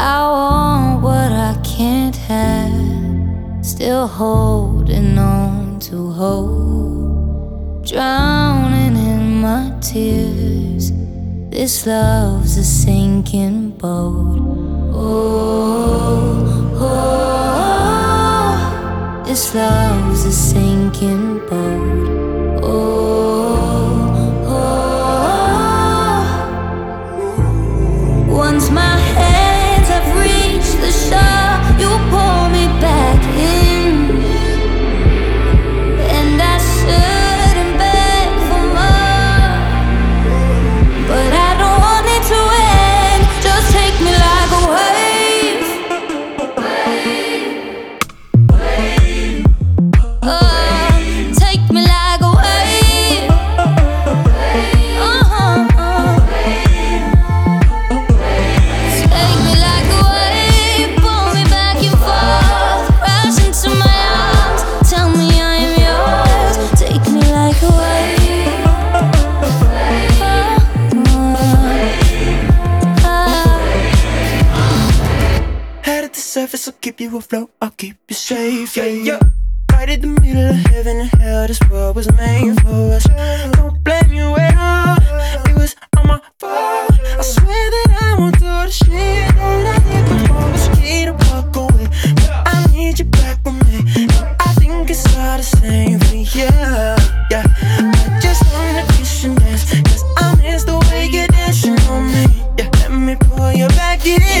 I want what I can't have. Still holding on to hope. Drowning in my tears. This love's a sinking boat. Oh, oh, oh, this love's a sinking boat. surface, I'll keep you afloat, I'll keep you safe, yeah, yeah. Right in the middle of heaven and hell, this world was made for us. Don't blame you at all, it was all my fault. I swear that I won't do the shit that I did before. Was key to walk away, but I need you back with me. No, I think it's all the same for you, yeah. I just wanna kiss and dance, cause I miss the way you're dancing on me. Yeah, let me pull you back in.